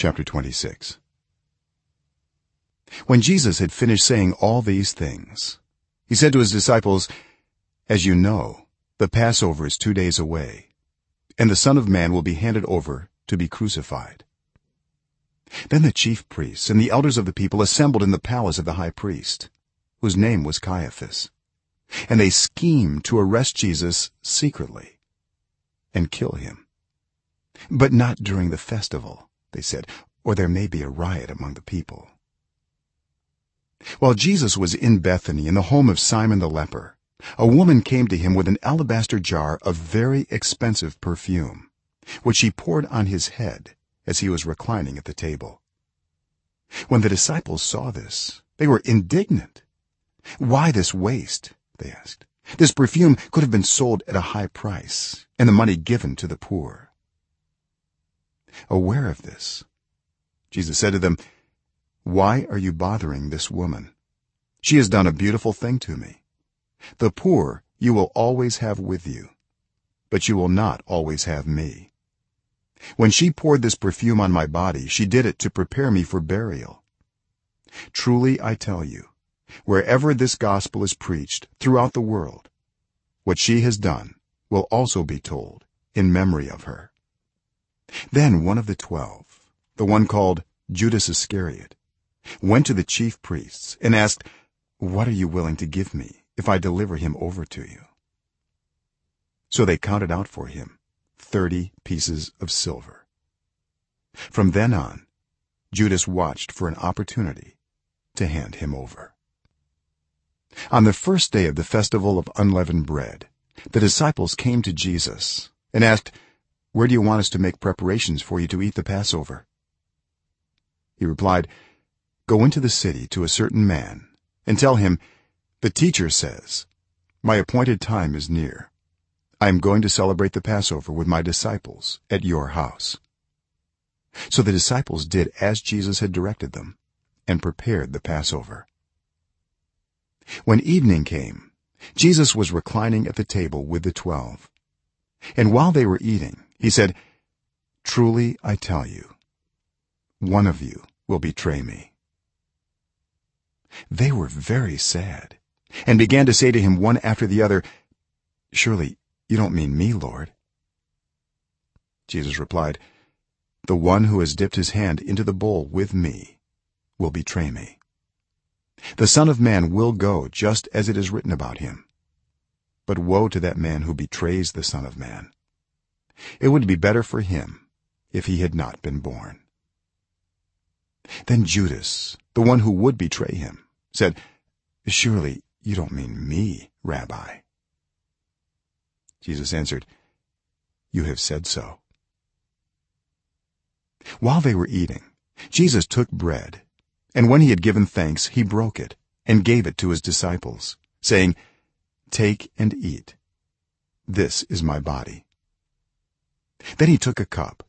chapter 26 when jesus had finished saying all these things he said to his disciples as you know the passover is 2 days away and the son of man will be handed over to be crucified. Then the chief priests and the elders of the people assembled in the palace of the high priest whose name was caiaphas and they schemed to arrest jesus secretly and kill him but not during the festival they said or there may be a riot among the people. While jesus was in bethany in the home of simon the leper a woman came to him with an alabaster jar of very expensive perfume which she poured on his head as he was reclining at the table. When the disciples saw this they were indignant. Why this waste? they asked. This perfume could have been sold at a high price and the money given to the poor aware of this. Jesus said to them why are you bothering this woman? She has done a beautiful thing to me. The poor you will always have with you but you will not always have me. When she poured this perfume on my body she did it to prepare me for burial. Truly i tell you wherever this gospel is preached throughout the world what she has done will also be told in memory of her then one of the 12 the one called judas iscariot went to the chief priests and asked what are you willing to give me if i deliver him over to you? So they counted out for him 30 pieces of silver. From then on judas watched for an opportunity to hand him over. On the first day of the festival of unleavened bread the disciples came to jesus and asked where do you want us to make preparations for you to eat the passover? He replied go into the city to a certain man and tell him the teacher says my appointed time is near. I am going to celebrate the passover with my disciples at your house so the disciples did as jesus had directed them and prepared the passover. When evening came jesus was reclining at the table with the 12 and while they were eating he said truly i tell you one of you will betray me. They were very sad and began to say to him one after the other surely you don't mean me lord? Jesus replied the one who has dipped his hand into the bowl with me will betray me. The son of man will go just as it is written about him. But woe to that man who betrays the son of man it would be better for him if he had not been born. Then judas the one who would betray him said surely you don't mean me rabbi? Jesus answered you have said so. While they were eating jesus took bread and when he had given thanks he broke it and gave it to his disciples saying take and eat. This is my body then he took a cup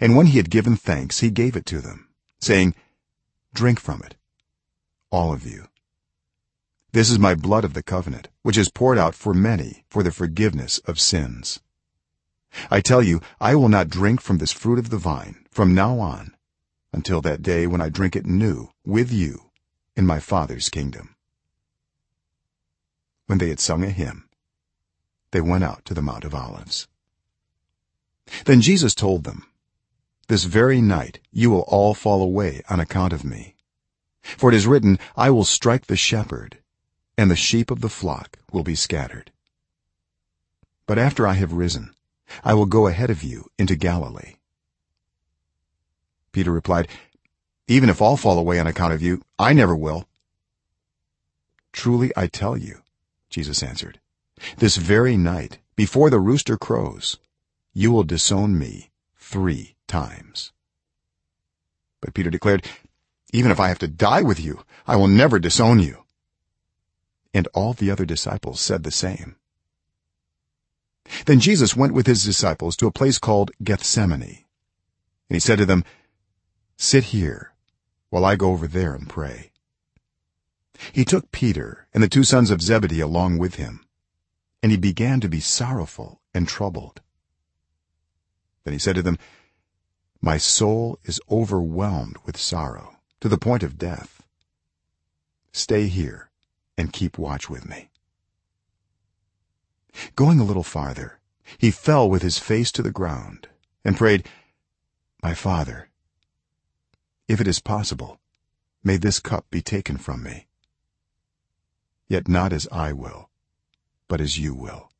and when he had given thanks he gave it to them saying drink from it all of you. This is my blood of the covenant which is poured out for many for the forgiveness of sins. I tell you i will not drink from this fruit of the vine from now on until that day when i drink it new with you in my father's kingdom. When they had sung a hymn they went out to the mount of olives then jesus told them this very night you will all fall away on account of me. For it is written i will strike the shepherd and the sheep of the flock will be scattered. But after i have risen i will go ahead of you into galilee. Peter replied even if all fall away on account of you i never will. Truly i tell you jesus answered this very night before the rooster crows you will disown me 3 times. But peter declared even if i have to die with you i will never disown you. And all the other disciples said the same. Then jesus went with his disciples to a place called gethsemane. And he said to them sit here while i go over there and pray. He took peter and the two sons of zebedee along with him. And he began to be sorrowful and troubled then he said to them my soul is overwhelmed with sorrow to the point of death. Stay here and keep watch with me. Going a little farther he fell with his face to the ground and prayed my father if it is possible may this cup be taken from me. Yet not as i will but as you will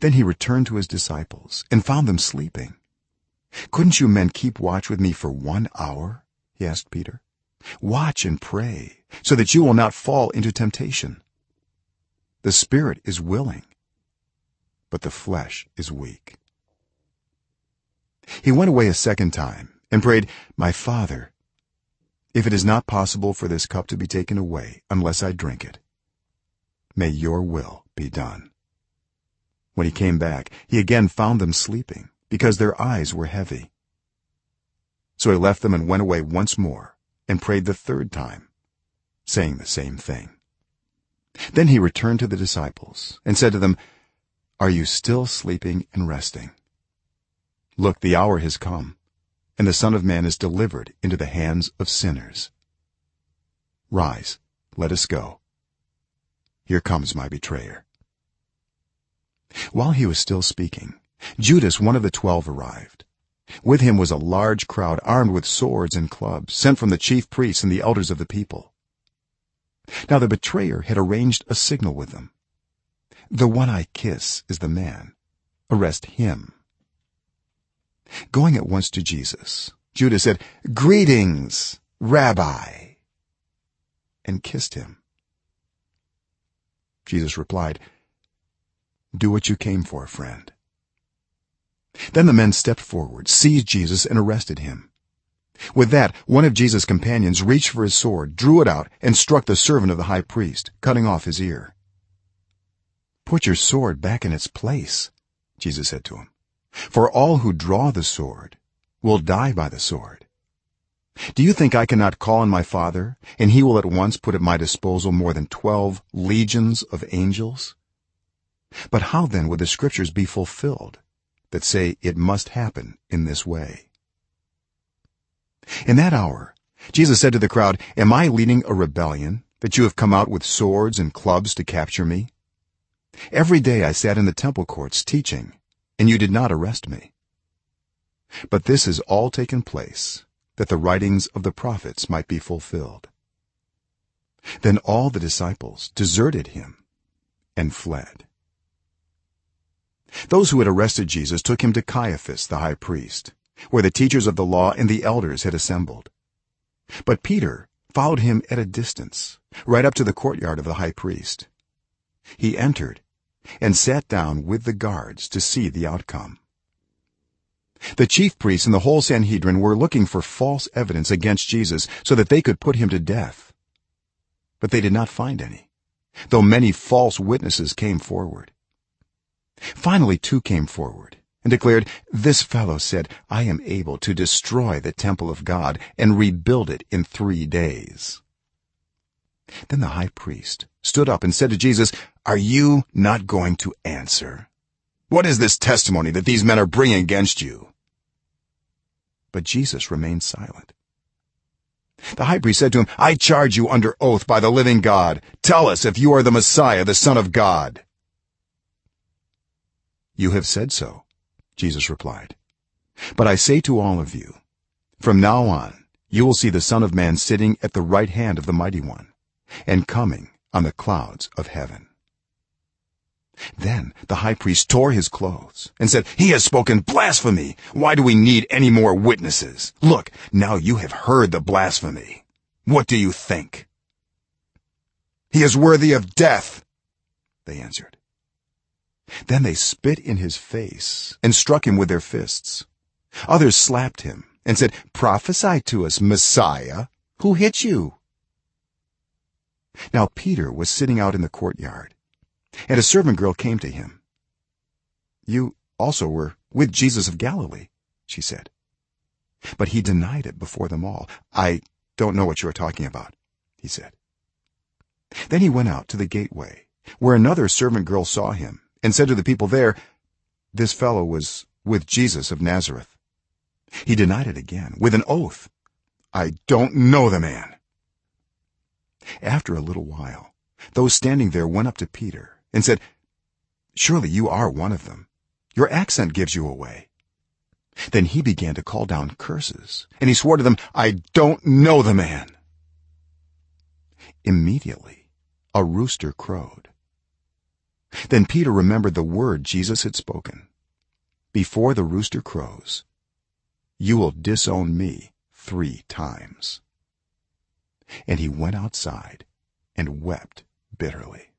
then he returned to his disciples and found them sleeping. Couldn't you men keep watch with me for 1 hour? he asked peter. Watch and pray so that you will not fall into temptation. The spirit is willing but the flesh is weak. He went away a second time and prayed my father if it is not possible for this cup to be taken away unless i drink it may your will be done when he came back he again found them sleeping because their eyes were heavy. So he left them and went away once more and prayed the third time saying the same thing. Then he returned to the disciples and said to them are you still sleeping and resting? Look the hour has come and the son of man is delivered into the hands of sinners. Rise let us go. Here comes my betrayer while he was still speaking judas one of the 12 arrived. With him was a large crowd armed with swords and clubs sent from the chief priests and the elders of the people. Now the betrayer had arranged a signal with them. The one i kiss is the man. Arrest him. Going at once to jesus judas said greetings rabbi and kissed him. Jesus replied do what you came for friend. Then the men stepped forward seized jesus and arrested him. With that one of jesus companions reached for his sword drew it out and struck the servant of the high priest cutting off his ear. Put your sword back in its place jesus said to him for all who draw the sword will die by the sword. Do you think i cannot call on my father and he will at once put at my disposal more than 12 legions of angels but how then would the scriptures be fulfilled that say it must happen in this way? In that hour jesus said to the crowd am i leading a rebellion that you have come out with swords and clubs to capture me? Every day i sat in the temple courts teaching and you did not arrest me. But this has all taken place that the writings of the prophets might be fulfilled. Then all the disciples deserted him and fled those who had arrested jesus took him to caiaphas the high priest where the teachers of the law and the elders had assembled. But peter followed him at a distance right up to the courtyard of the high priest. He entered and sat down with the guards to see the outcome. The chief priests and the whole sanhedrin were looking for false evidence against jesus so that they could put him to death. But they did not find any though many false witnesses came forward finally two came forward and declared this fellow said i am able to destroy the temple of god and rebuild it in 3 days then the high priest stood up and said to jesus are you not going to answer? What is this testimony that these men are bringing against you? But jesus remained silent. The high priest said to him i charge you under oath by the living god. Tell us if you are the messiah the son of god you have said so jesus replied. But i say to all of you from now on you will see the son of man sitting at the right hand of the mighty one and coming on the clouds of heaven. Then the high priest tore his clothes and said he has spoken blasphemy. Why do we need any more witnesses? Look now you have heard the blasphemy. What do you think? He is worthy of death they answered then they spit in his face and struck him with their fists. Others slapped him and said prophesy to us messiah. Who hit you? Now peter was sitting out in the courtyard and a servant girl came to him. You also were with jesus of galilee she said. But he denied it before them all. I don't know what you are talking about he said. Then he went out to the gateway where another servant girl saw him and said to the people there this fellow was with jesus of nazareth. He denied it again with an oath. I don't know the man. After a little while those standing there went up to peter and said surely you are one of them. Your accent gives you away. Then he began to call down curses and he swore to them i don't know the man. Immediately a rooster crowed then peter remembered the word jesus had spoken. Before the rooster crows you will disown me 3 times. And he went outside and wept bitterly